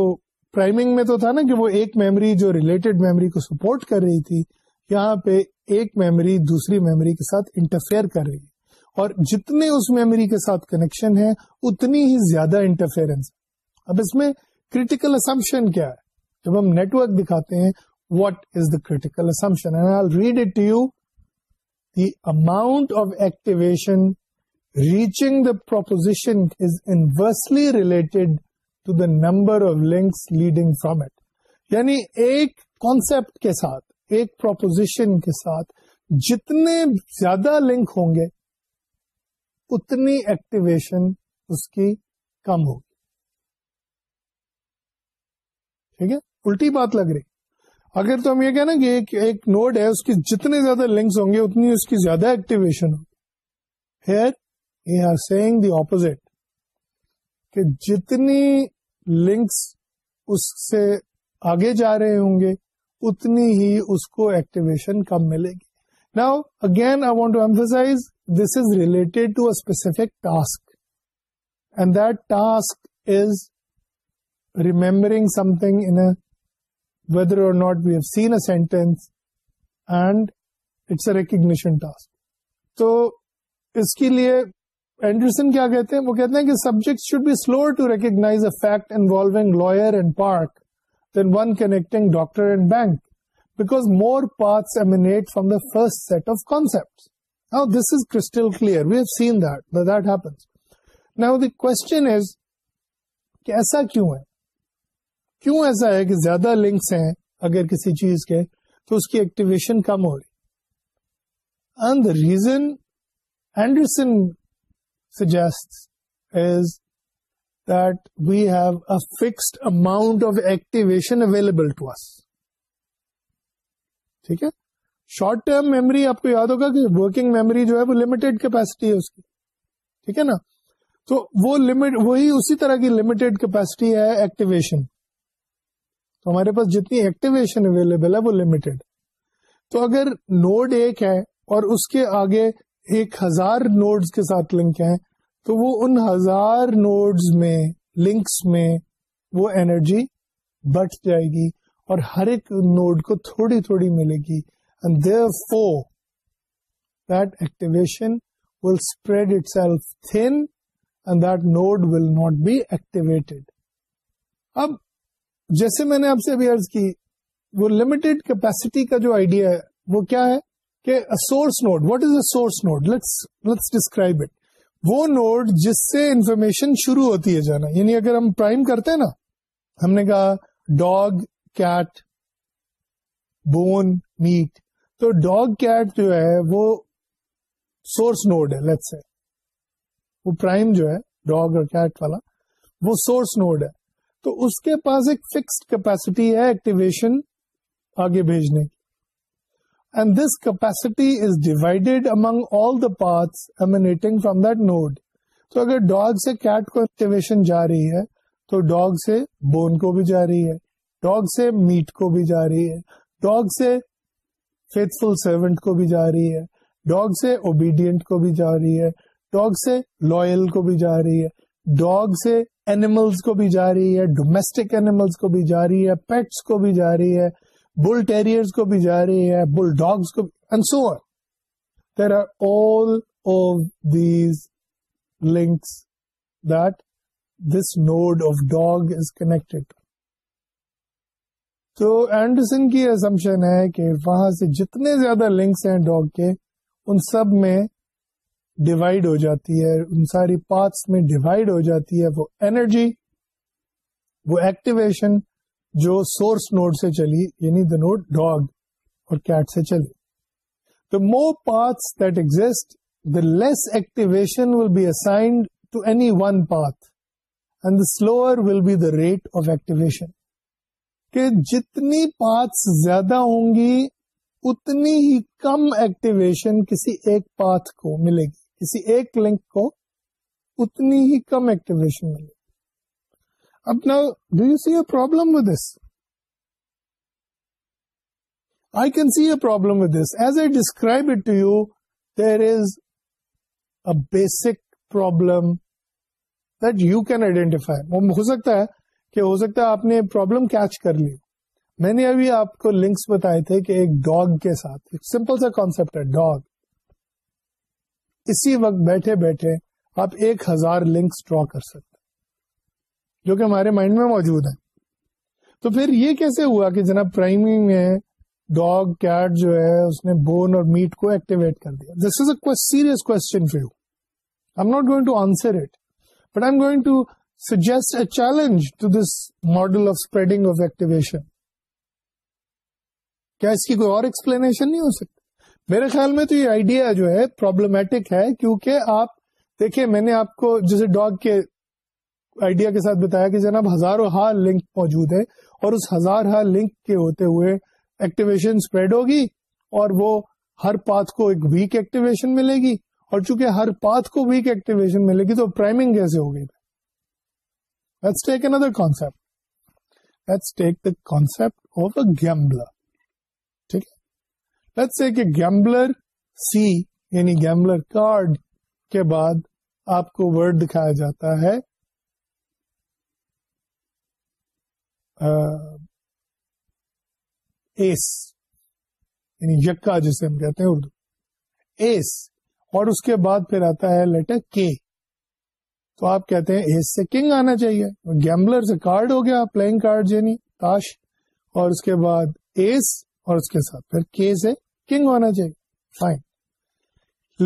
priming میں تو تھا نا کہ وہ ایک memory جو related memory کو سپورٹ کر رہی تھی یہاں پہ ایک میمری دوسری میمری کے ساتھ انٹرفیئر کر رہی ہے اور جتنے اس میمری کے ساتھ کنیکشن ہے اتنی ہی زیادہ انٹرفیئرنس اب اس میں کریٹیکل اسمپشن کیا ہے جب ہم نیٹورک دکھاتے ہیں what is the critical assumption read it to you amount of activation reaching the proposition is inversely related to the number of links leading from it یعنی ایک کانسپٹ کے ساتھ ایک پروپوزیشن کے ساتھ جتنے زیادہ لنک ہوں گے اتنی ایکٹیویشن اس کی کم ہوگی ٹھیک ہے الٹی بات لگ رہی اگر تو ہم یہ کہنا کہ ایک ایک نوڈ ہے اس کی جتنے زیادہ لنکس ہوں گے اتنی اس کی زیادہ ایکٹیویشن ہوگی دی اپوزٹ کہ جتنی لنکس اس سے آگے جا رہے ہوں گے اتنی ہی اس کو ایکٹیویشن کم ملے گی now again I want to emphasize this is related to specific task is remembering something in whether we have seen a sentence and it's a recognition task تو اس کے لیے اینڈرسن کیا کہتے ہیں وہ کہتے ہیں کہ subject should be slow to recognize a fact involving lawyer and park then one connecting doctor and bank because more paths emanate from the first set of concept crystal clear view seen happens now the question is ایسا کیوں ہے کیوں ایسا ہے کہ زیادہ links ہیں اگر کسی چیز کے تو اس کی ایکٹیویشن کم ہو رہی and the reason Anderson suggest is have a fixed amount of activation available to us ٹھیک ہے شارٹ ٹرم میموری آپ کو یاد ہوگا کہ ورکنگ میموری جو ہے وہ لمیٹڈ کیپیسٹی ہے اس کی ٹھیک ہے نا تو وہ لمٹ وہی اسی طرح کی لمیٹڈ کیپیسٹی ہے ایکٹیویشن تو ہمارے پاس جتنی ایکٹیویشن اویلیبل ہے وہ لمیٹڈ تو اگر نوڈ ایک ہے اور اس کے آگے ایک ہزار نوڈز کے ساتھ لنک ہیں تو وہ ان ہزار نوڈز میں لنکس میں وہ انرجی بٹ جائے گی اور ہر ایک نوڈ کو تھوڑی تھوڑی ملے گی and that activation will spread itself that node will not be evaded اب جیسے میں نے آپ سے ابھی عرض کی وہ لمیٹڈ کیپیسٹی کا جو آئیڈیا ہے وہ کیا ہے کہ source node what is a source node let's describe it وہ نوڈ جس سے انفارمیشن شروع ہوتی ہے جانا یعنی اگر ہم پرائم کرتے ہیں نا ہم نے کہا ڈاگ کیٹ بون میٹ تو ڈاگ کیٹ جو ہے وہ سورس نوڈ ہے لیٹس وہ پرائم جو ہے ڈاگ اور کیٹ والا وہ سورس نوڈ ہے تو اس کے پاس ایک فکسڈ کیپیسٹی ہے ایکٹیویشن آگے بھیجنے کی and this capacity is divided among all the paths from that node تو اگر ڈاگ سے کیٹ کو ایکٹیویشن جا رہی ہے تو ڈاگ سے بون کو بھی جا رہی ہے ڈاگ سے میٹ کو بھی جا رہی ہے ڈاگ سے فیتھ فل سروینٹ کو بھی جا رہی ہے ڈاگ سے اوبیڈینٹ کو بھی جا رہی ہے ڈاگ سے لوئل کو بھی جا رہی ہے ڈاگ سے اینیملس کو بھی جا رہی ہے ڈومیسٹک اینیملس کو بھی جا رہی ہے پیٹس کو بھی جا رہی ہے بل ٹیریئرس کو بھی جا رہی ہے بل ڈاگس کو there are all of these links that this node of dog is connected تو اینڈرسن کی اسمپشن ہے کہ وہاں سے جتنے زیادہ لنکس ہیں ڈاگ کے ان سب میں ڈیوائڈ ہو جاتی ہے ان ساری پارٹس میں ڈیوائڈ ہو جاتی ہے وہ انرجی وہ ایکٹیویشن جو سورس نوڈ سے چلی یعنی دا نوڈ ڈاگ اور کیٹ سے چلی the more paths that exit the less activation will be assigned to any one path slower will be the rate of activation کہ جتنی پاتھس زیادہ ہوں گی اتنی ہی کم ایکٹیویشن کسی ایک پاتھ کو ملے گی کسی ایک لنک کو اتنی ہی کم ایکٹیویشن ملے اب نا do you see a problem with this I can see a problem with this as I describe it to you there is a basic problem that you can identify ہو سکتا ہے کہ ہو سکتا ہے آپ نے پرابلم کیچ کر لی میں نے ابھی آپ کو لنکس بتائے تھے کہ ایک ڈاگ کے ساتھ سمپل سا کانسپٹ ہے ڈاگ اسی وقت بیٹھے بیٹھے آپ ایک ہزار لنکس ڈرا کر سکتے جو کہ ہمارے مائنڈ میں موجود ہیں تو پھر یہ کیسے ہوا کہ جناب پرائمنگ میں ڈاگ کیٹ جو ہے اس نے بون اور میٹ کو ایکٹیویٹ کر دیا this is a serious I not going to answer it but I going to to suggest a challenge this model of spreading of activation کیا اس کی کوئی اور ایکسپلینیشن نہیں ہو سکتی میرے خیال میں تو یہ آئیڈیا جو ہے پرابلمٹک ہے کیونکہ آپ دیکھیے میں نے آپ کو جیسے ڈاگ کے آئیڈیا کے ساتھ بتایا کہ جناب ہزاروں لنک موجود ہے اور اس ہزار لنک کے ہوتے ہوئے ایکٹیویشن اسپریڈ ہوگی اور وہ ہر پاتھ کو ایک ویک ایکٹیویشن ملے گی اور چونکہ ہر پاتھ کو ویک ایکٹیویشن ملے گی تو پرائمنگ کیسے ہوگی take another concept concept of a gambler ٹھیک ہے کہ گیمبلر سی یعنی گیمبلر کارڈ کے بعد آپ کو ورڈ دکھایا جاتا ہے ایس یعنی یقا جسے ہم کہتے ہیں اردو ایس اور اس کے بعد پھر آتا ہے لیٹر کے تو آپ کہتے ہیں ایس سے کنگ آنا چاہیے گیمبلر سے کارڈ ہو گیا پلئنگ کارڈ یعنی تاش اور اس کے بعد ایس اور اس کے ساتھ پھر کے سے کنگ ہونا چاہیے فائن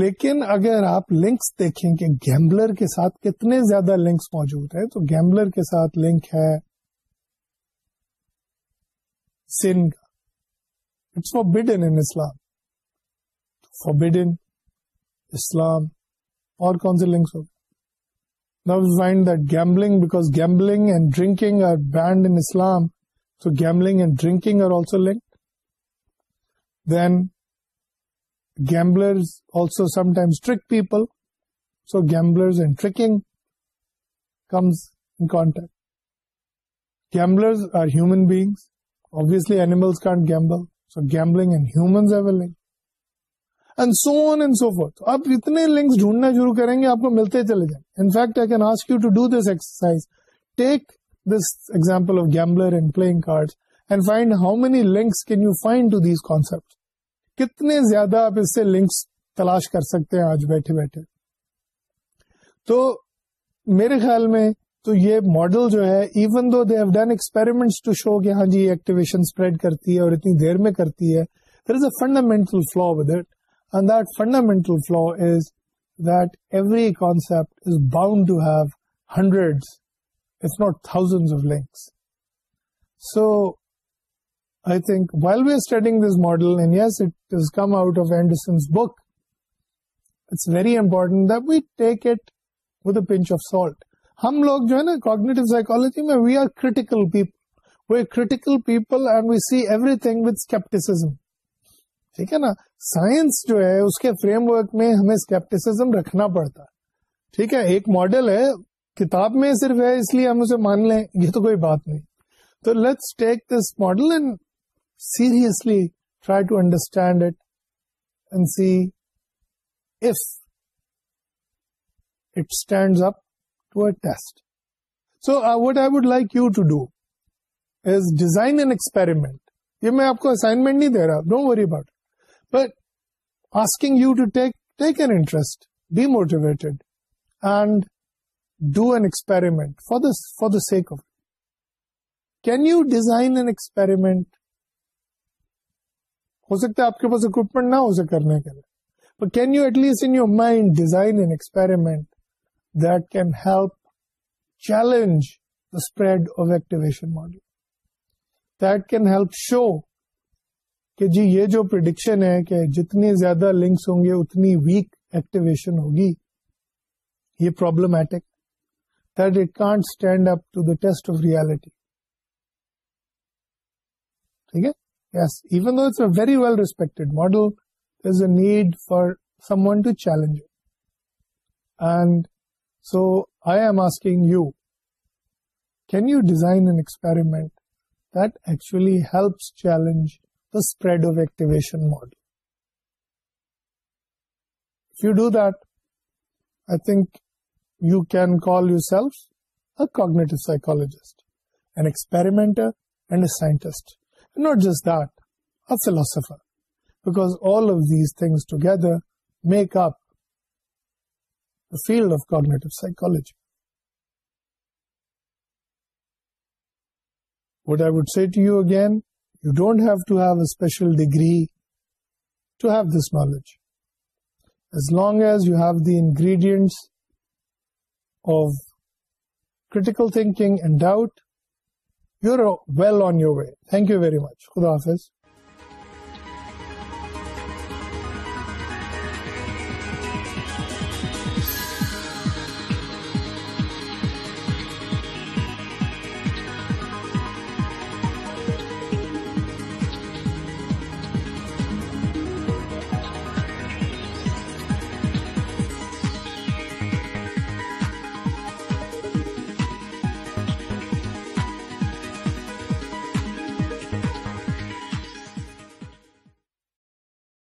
لیکن اگر آپ لنکس دیکھیں کہ گیمبلر کے ساتھ کتنے زیادہ لنکس موجود ہیں تو گیمبلر کے ساتھ لنک ہے سن کا it's forbidden in Islam forbidden Islam اور کون سے لنکس ہو Now we find that gambling, because gambling and drinking are banned in Islam, so gambling and drinking are also linked. Gamblers also sometimes risk people so gamers and comes gamblers are ہومنگسلیٹ gamble so games so and so forth آپ اتنے links ڈھونڈنا شروع کریں گے آپ کو ملتے چلے جائیں in fact I can ask you to do this exercise take this example of gamer and playing card and find how many links can you find to these concept کتنے زیادہ آپ اس سے لنکس تلاش کر سکتے ہیں آج بیٹھے بیٹھے تو میرے خیال میں تو یہ ماڈل جو ہے even though they have done to show کہ ہاں جی ایکٹیویشن اسپریڈ کرتی ہے اور اتنی دیر میں کرتی ہے there is a fundamental flaw with it and that fundamental flaw is that every concept is bound to have hundred not thousand of links so I think while are studying this model book it's very important salt ہم لوگ جو ہے نا cognitive psychology میں we we we are critical critical people people and see everything skepticism ٹھیک ہے نا science جو ہے اس کے فریم ورک میں ہمیں اسکیپٹیسم رکھنا پڑتا ہے ٹھیک ہے ایک ماڈل ہے کتاب میں صرف ہے اس لیے ہم اسے مان لیں یہ تو کوئی بات نہیں تو let's take this model and seriously test so what I would like you to does design an experiment یہ میں آپ کو اسائنمنٹ نہیں دے رہا no worry about but asking you to take take an interest be motivated and do an experiment for for the sake of can you design an experiment ہو سکتا ہے آپ کے پاس اکوپمنٹ نہ ہو سکے کرنے کے لیے can you at least in your mind design experiment that can help challenge the spread of activation model that can help show کہ جی یہ جو پرڈکشن ہے کہ جتنی زیادہ لنکس ہوں گے اتنی ویک ایکٹیویشن ہوگی یہ problematic that it can't stand up to the test of reality ٹھیک ہے yes even theory well respect model need for someone to challenge so I you can you design سائیکالوجیسٹمنٹر scientist Not just that, a philosopher, because all of these things together make up the field of cognitive psychology. What I would say to you again, you don't have to have a special degree to have this knowledge. As long as you have the ingredients of critical thinking and doubt, you well on your way thank you very much خدا حافظ